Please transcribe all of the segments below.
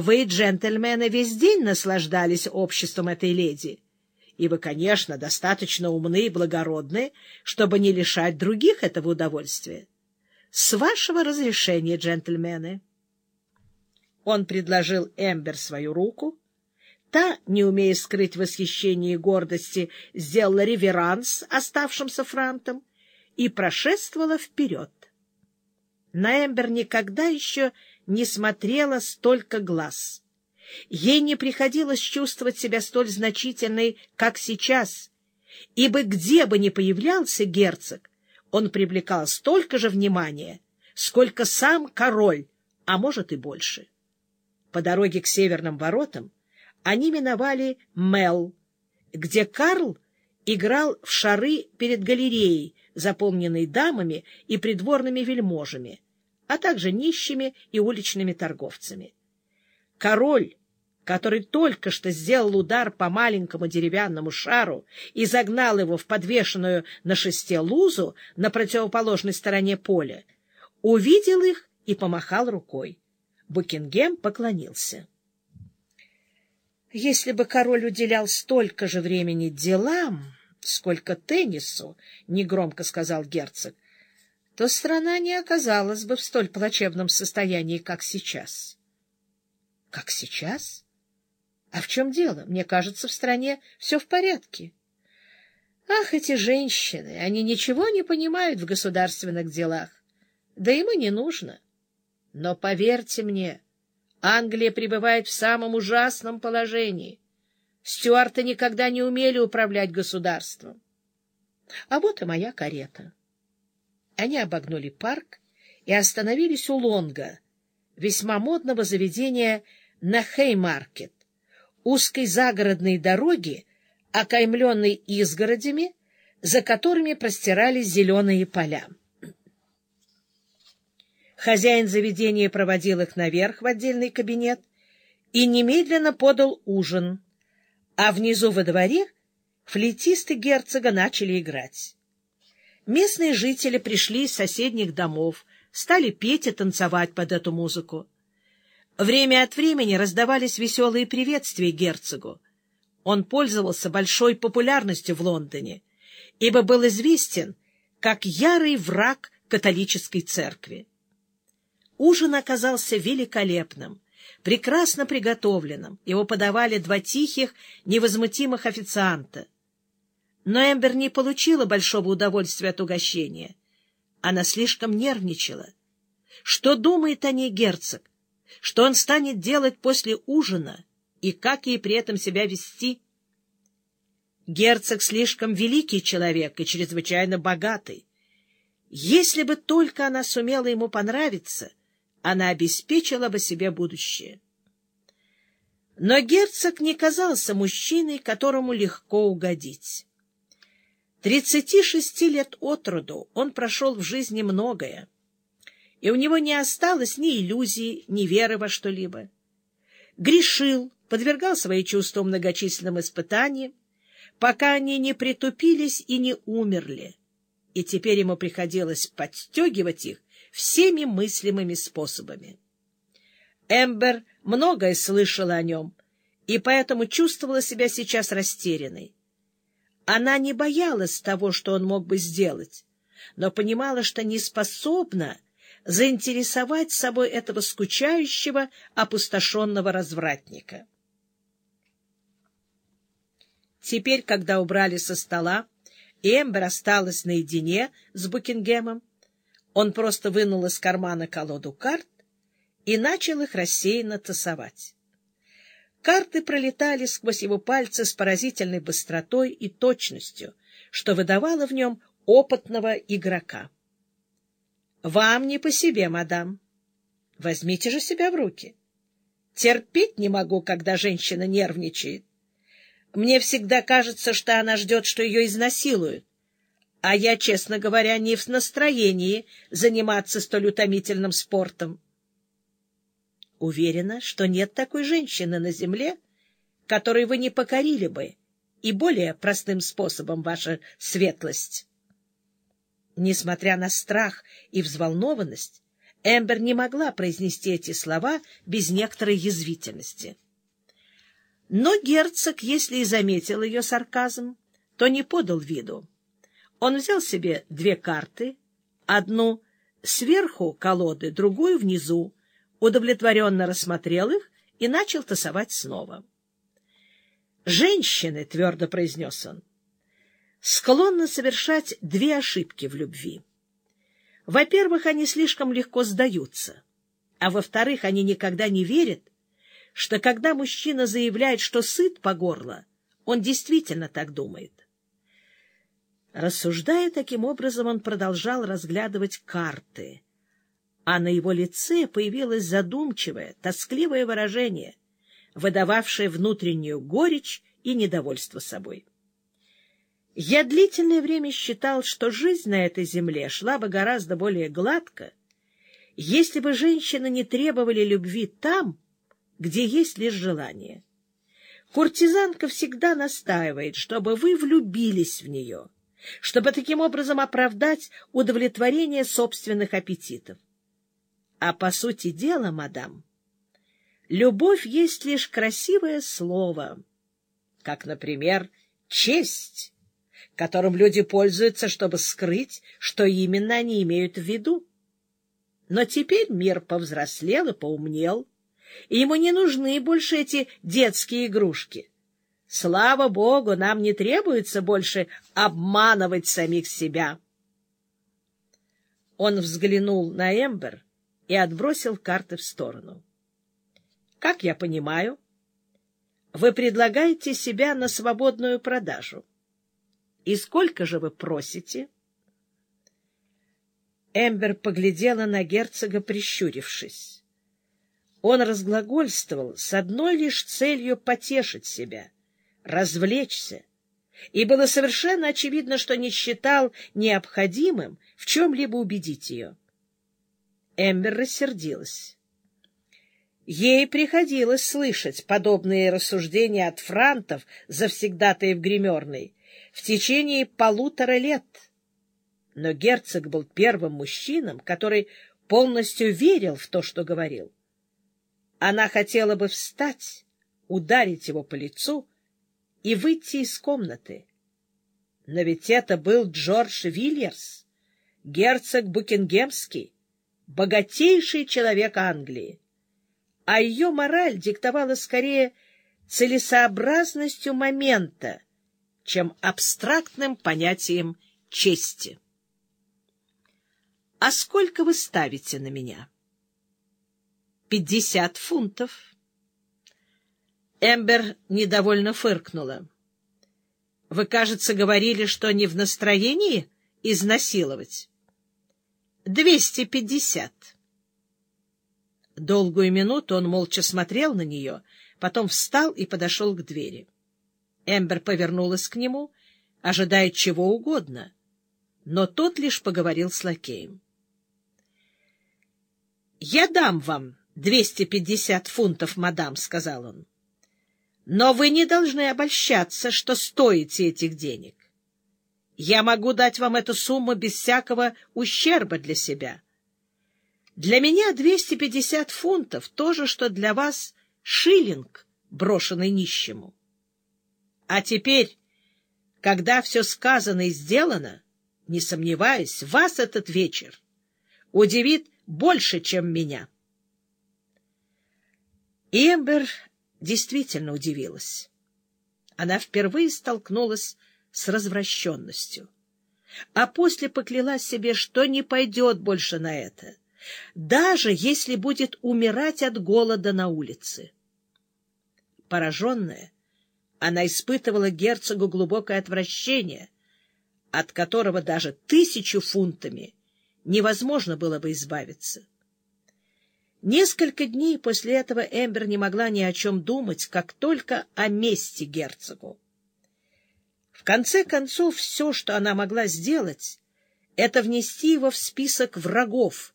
вы, джентльмены, весь день наслаждались обществом этой леди, и вы, конечно, достаточно умны и благородны, чтобы не лишать других этого удовольствия. С вашего разрешения, джентльмены. Он предложил Эмбер свою руку. Та, не умея скрыть восхищение и гордости, сделала реверанс оставшимся франтом и прошествовала вперед. На Эмбер никогда еще не смотрела столько глаз. Ей не приходилось чувствовать себя столь значительной, как сейчас, ибо где бы ни появлялся герцог, он привлекал столько же внимания, сколько сам король, а может и больше. По дороге к северным воротам они миновали Мел, где Карл играл в шары перед галереей, заполненной дамами и придворными вельможами, а также нищими и уличными торговцами. Король, который только что сделал удар по маленькому деревянному шару и загнал его в подвешенную на шесте лузу на противоположной стороне поля, увидел их и помахал рукой. Букингем поклонился. Если бы король уделял столько же времени делам, сколько теннису, — негромко сказал герцог, то страна не оказалась бы в столь плачевном состоянии, как сейчас. — Как сейчас? А в чем дело? Мне кажется, в стране все в порядке. Ах, эти женщины! Они ничего не понимают в государственных делах. Да им и не нужно. Но поверьте мне, Англия пребывает в самом ужасном положении. Стюарты никогда не умели управлять государством. А вот и моя карета. Они обогнули парк и остановились у Лонга, весьма модного заведения на Хеймаркет, узкой загородной дороги, окаймленной изгородями, за которыми простирались зеленые поля. Хозяин заведения проводил их наверх в отдельный кабинет и немедленно подал ужин, а внизу во дворе флейтисты герцога начали играть. Местные жители пришли из соседних домов, стали петь и танцевать под эту музыку. Время от времени раздавались веселые приветствия герцогу. Он пользовался большой популярностью в Лондоне, ибо был известен как ярый враг католической церкви. Ужин оказался великолепным, прекрасно приготовленным. Его подавали два тихих, невозмутимых официанта. Но Эмбер не получила большого удовольствия от угощения. Она слишком нервничала. Что думает о ней герцог? Что он станет делать после ужина? И как ей при этом себя вести? Герцог слишком великий человек и чрезвычайно богатый. Если бы только она сумела ему понравиться, она обеспечила бы себе будущее. Но герцог не казался мужчиной, которому легко угодить. Тридцати шести лет от роду он прошел в жизни многое, и у него не осталось ни иллюзий, ни веры во что-либо. Грешил, подвергал свои чувства многочисленным испытаниям, пока они не притупились и не умерли, и теперь ему приходилось подстегивать их всеми мыслимыми способами. Эмбер многое слышала о нем, и поэтому чувствовала себя сейчас растерянной. Она не боялась того, что он мог бы сделать, но понимала, что не способна заинтересовать собой этого скучающего, опустошенного развратника. Теперь, когда убрали со стола, Эмбер осталась наедине с Букингемом, он просто вынул из кармана колоду карт и начал их рассеянно тасовать. Карты пролетали сквозь его пальцы с поразительной быстротой и точностью, что выдавало в нем опытного игрока. — Вам не по себе, мадам. Возьмите же себя в руки. Терпеть не могу, когда женщина нервничает. Мне всегда кажется, что она ждет, что ее изнасилуют. А я, честно говоря, не в настроении заниматься столь утомительным спортом. Уверена, что нет такой женщины на земле, которой вы не покорили бы, и более простым способом, ваша светлость. Несмотря на страх и взволнованность, Эмбер не могла произнести эти слова без некоторой язвительности. Но герцог, если и заметил ее сарказм, то не подал виду. Он взял себе две карты, одну сверху колоды, другую внизу, удовлетворенно рассмотрел их и начал тасовать снова. «Женщины», — твердо произнес он, — «склонны совершать две ошибки в любви. Во-первых, они слишком легко сдаются, а во-вторых, они никогда не верят, что когда мужчина заявляет, что сыт по горло, он действительно так думает. Рассуждая таким образом, он продолжал разглядывать карты, а на его лице появилось задумчивое, тоскливое выражение, выдававшее внутреннюю горечь и недовольство собой. Я длительное время считал, что жизнь на этой земле шла бы гораздо более гладко, если бы женщины не требовали любви там, где есть лишь желание. Куртизанка всегда настаивает, чтобы вы влюбились в нее, чтобы таким образом оправдать удовлетворение собственных аппетитов. А по сути дела, мадам, любовь есть лишь красивое слово, как, например, честь которым люди пользуются, чтобы скрыть, что именно они имеют в виду. Но теперь мир повзрослел и поумнел, и ему не нужны больше эти детские игрушки. Слава Богу, нам не требуется больше обманывать самих себя. Он взглянул на Эмбер и отбросил карты в сторону. — Как я понимаю, вы предлагаете себя на свободную продажу. — и сколько же вы просите? Эмбер поглядела на герцога, прищурившись. Он разглагольствовал с одной лишь целью потешить себя, развлечься, и было совершенно очевидно, что не считал необходимым в чем-либо убедить ее. Эмбер рассердилась. Ей приходилось слышать подобные рассуждения от франтов, завсегдатаев гримерной, в течение полутора лет. Но герцог был первым мужчином, который полностью верил в то, что говорил. Она хотела бы встать, ударить его по лицу и выйти из комнаты. Но ведь это был Джордж Вильерс, герцог Букингемский, богатейший человек Англии. А ее мораль диктовала скорее целесообразностью момента, чем абстрактным понятием чести. «А сколько вы ставите на меня?» «Пятьдесят фунтов». Эмбер недовольно фыркнула. «Вы, кажется, говорили, что не в настроении изнасиловать?» «Двести пятьдесят». Долгую минуту он молча смотрел на нее, потом встал и подошел к двери. Эмбер повернулась к нему, ожидая чего угодно, но тот лишь поговорил с лакеем. — Я дам вам двести пятьдесят фунтов, мадам, — сказал он. — Но вы не должны обольщаться, что стоите этих денег. Я могу дать вам эту сумму без всякого ущерба для себя. Для меня двести пятьдесят фунтов — то же, что для вас шиллинг, брошенный нищему. А теперь, когда все сказано и сделано, не сомневаюсь, вас этот вечер удивит больше, чем меня. Эмбер действительно удивилась. Она впервые столкнулась с развращенностью, а после поклялась себе, что не пойдет больше на это, даже если будет умирать от голода на улице. Пораженная, она испытывала герцогу глубокое отвращение, от которого даже тысячу фунтами невозможно было бы избавиться. Несколько дней после этого Эмбер не могла ни о чем думать, как только о мести герцогу. В конце концов, все, что она могла сделать, это внести его в список врагов,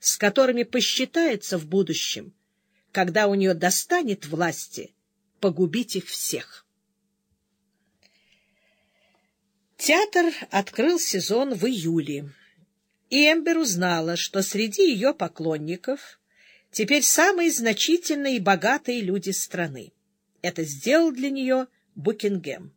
с которыми посчитается в будущем, когда у нее достанет власти погубить их всех. Театр открыл сезон в июле. и Эмбер узнала, что среди ее поклонников теперь самые значительные и богатые люди страны. Это сделал для нее Букингем.